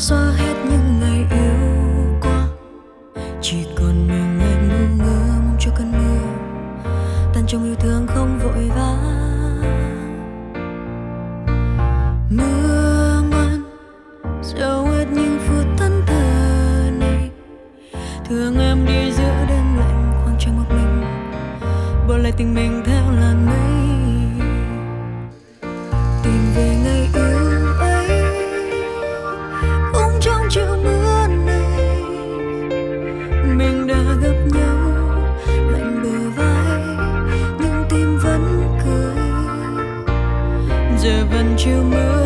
xóa hết những ngày yêu qua. Chỉ còn mình em ngu ngơ mong cho cơn mưa, tan trong yêu thương không vội vã. Mưa ngoan dẫu hết những phút thân thờ này. Thương em đi giữa đêm lạnh khoang trăng một mình, bỏ lại tình mình theo làn mây chiều mưa.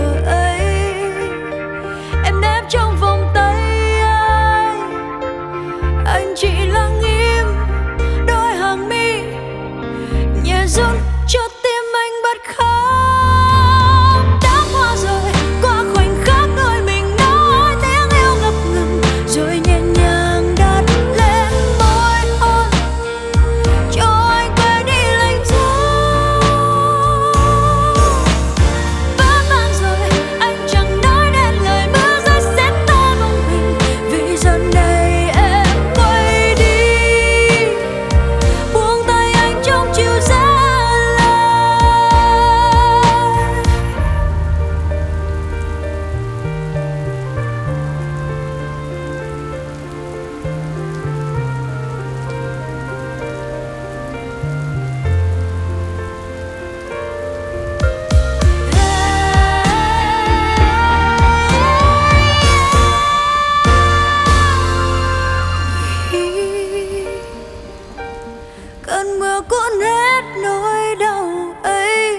cơn mưa cuốn hết nỗi đau ấy.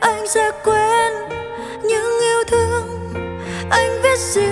Anh sẽ quên những yêu thương anh viết riêng